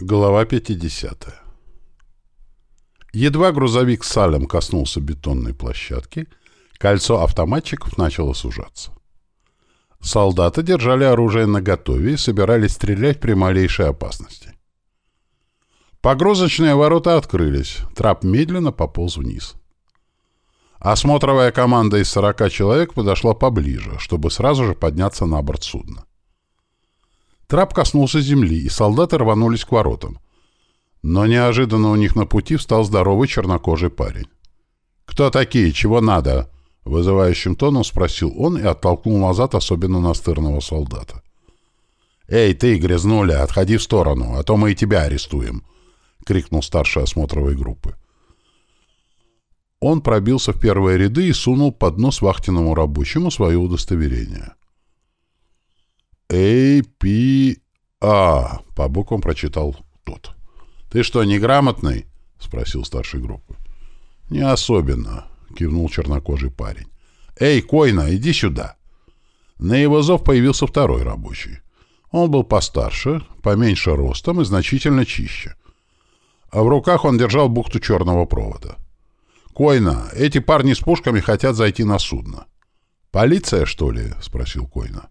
Глава 50. Едва грузовик с Салем коснулся бетонной площадки, кольцо автоматчиков начало сужаться. Солдаты держали оружие наготове и собирались стрелять при малейшей опасности. Погрузочные ворота открылись, трап медленно пополз вниз. Осмотровая команда из 40 человек подошла поближе, чтобы сразу же подняться на борт судна. Трап коснулся земли, и солдаты рванулись к воротам. Но неожиданно у них на пути встал здоровый чернокожий парень. «Кто такие? Чего надо?» — вызывающим тоном спросил он и оттолкнул назад особенно настырного солдата. «Эй, ты, грязнуля, отходи в сторону, а то мы и тебя арестуем!» — крикнул старший осмотровой группы. Он пробился в первые ряды и сунул под нос вахтенному рабочему свое удостоверение. «А-Пи-А», — по буквам прочитал тот. «Ты что, неграмотный?» — спросил старший группы. «Не особенно», — кивнул чернокожий парень. «Эй, Койна, иди сюда!» На его зов появился второй рабочий. Он был постарше, поменьше ростом и значительно чище. А в руках он держал бухту черного провода. «Койна, эти парни с пушками хотят зайти на судно». «Полиция, что ли?» — спросил Койна.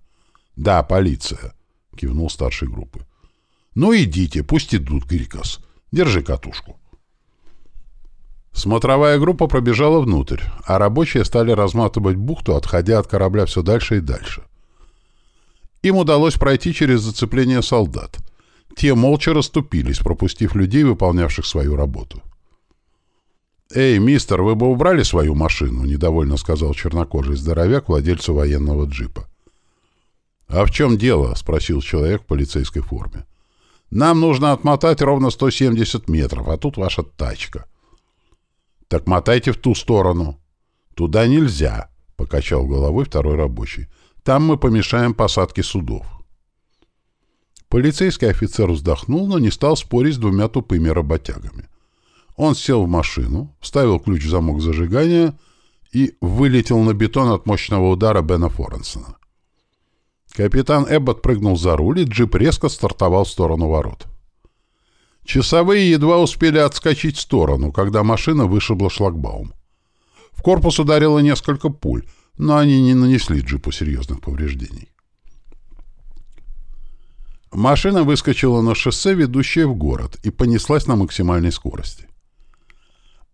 «Да, полиция», — кивнул старший группы. «Ну идите, пусть идут, Грикос. Держи катушку». Смотровая группа пробежала внутрь, а рабочие стали разматывать бухту, отходя от корабля все дальше и дальше. Им удалось пройти через зацепление солдат. Те молча расступились, пропустив людей, выполнявших свою работу. «Эй, мистер, вы бы убрали свою машину?» — недовольно сказал чернокожий здоровяк владельцу военного джипа. «А в чем дело?» — спросил человек в полицейской форме. «Нам нужно отмотать ровно 170 метров, а тут ваша тачка». «Так мотайте в ту сторону». «Туда нельзя», — покачал головой второй рабочий. «Там мы помешаем посадке судов». Полицейский офицер вздохнул, но не стал спорить с двумя тупыми работягами. Он сел в машину, вставил ключ в замок зажигания и вылетел на бетон от мощного удара Бена Форенсона. Капитан Эббот прыгнул за руль, и джип резко стартовал в сторону ворот. Часовые едва успели отскочить в сторону, когда машина вышибла шлагбаум. В корпус ударило несколько пуль, но они не нанесли джипу серьезных повреждений. Машина выскочила на шоссе, ведущее в город, и понеслась на максимальной скорости.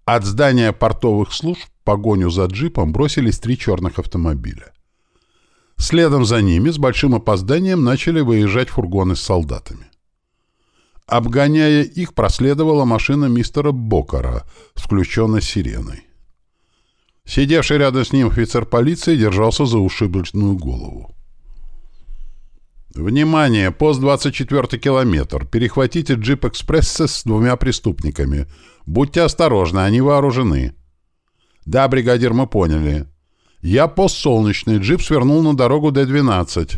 От здания портовых служб погоню за джипом бросились три черных автомобиля. Следом за ними с большим опозданием начали выезжать фургоны с солдатами. Обгоняя их, проследовала машина мистера Бокара с включенной сиреной. Сидевший рядом с ним офицер полиции держался за ушибленную голову. «Внимание! Пост 24 километр. Перехватите джип-экспресса с двумя преступниками. Будьте осторожны, они вооружены». «Да, бригадир, мы поняли. Я пост Солнечный. Джип свернул на дорогу Д-12.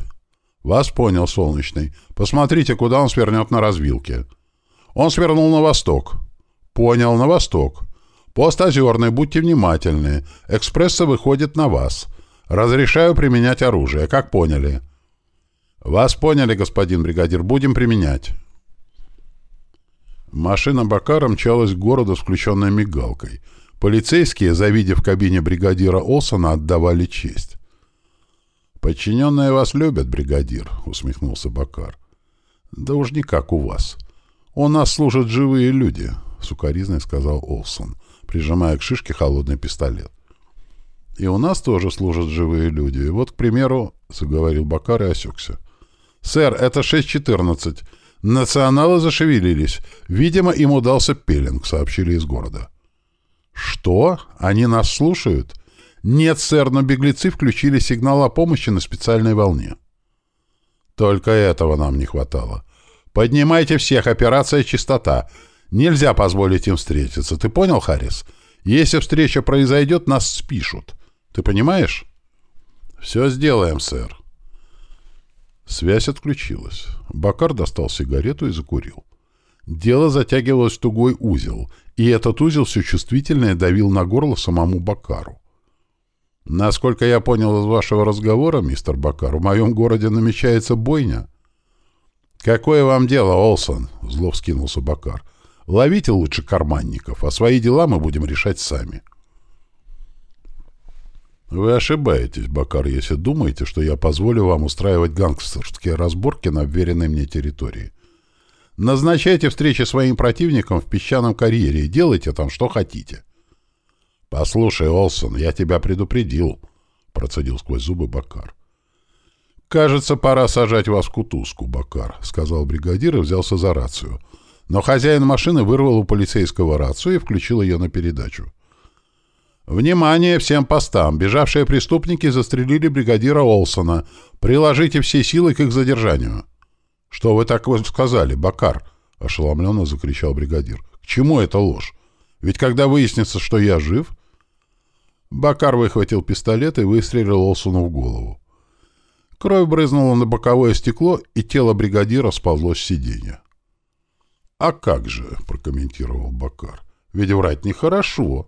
Вас понял, Солнечный. Посмотрите, куда он свернет на развилке. Он свернул на восток. Понял, на восток. Пост Озерный, будьте внимательны. Экспресса выходит на вас. Разрешаю применять оружие, как поняли. Вас поняли, господин бригадир, будем применять. Машина Бакара мчалась к городу с включенной мигалкой — Полицейские, завидев в кабине бригадира Олсона, отдавали честь. «Подчиненные вас любят, бригадир», — усмехнулся Бакар. «Да уж не как у вас. У нас служат живые люди», — сукоризной сказал Олсон, прижимая к шишке холодный пистолет. «И у нас тоже служат живые люди. Вот, к примеру», — заговорил Бакар и осекся. «Сэр, это 6.14. Националы зашевелились. Видимо, им удался пеленг», — сообщили из города. «Что? Они нас слушают?» «Нет, сэр, но беглецы включили сигнал о помощи на специальной волне». «Только этого нам не хватало. Поднимайте всех, операция «Чистота». Нельзя позволить им встретиться. Ты понял, Харрис? Если встреча произойдет, нас спишут. Ты понимаешь?» «Все сделаем, сэр». Связь отключилась. Бакар достал сигарету и закурил. Дело затягивалось в тугой узел, и этот узел все чувствительнее давил на горло самому Бакару. «Насколько я понял из вашего разговора, мистер Бакар, в моем городе намечается бойня?» «Какое вам дело, Олсон?» — зло вскинулся Бакар. «Ловите лучше карманников, а свои дела мы будем решать сами». «Вы ошибаетесь, Бакар, если думаете, что я позволю вам устраивать гангстерские разборки на вверенной мне территории. Назначайте встречи своим противникам в песчаном карьере и делайте там что хотите». «Послушай, Олсон, я тебя предупредил», — процедил сквозь зубы Бакар. «Кажется, пора сажать вас в кутузку, Бакар», — сказал бригадир и взялся за рацию. Но хозяин машины вырвал у полицейского рацию и включил ее на передачу. «Внимание всем постам! Бежавшие преступники застрелили бригадира Олсона. Приложите все силы к их задержанию». «Что вы так сказали, Бакар?» — ошеломленно закричал бригадир. «К чему эта ложь? Ведь когда выяснится, что я жив...» Бакар выхватил пистолет и выстрелил Олсону в голову. Кровь брызнула на боковое стекло, и тело бригадира сползло с сиденья. «А как же?» — прокомментировал Бакар. «Ведь врать нехорошо».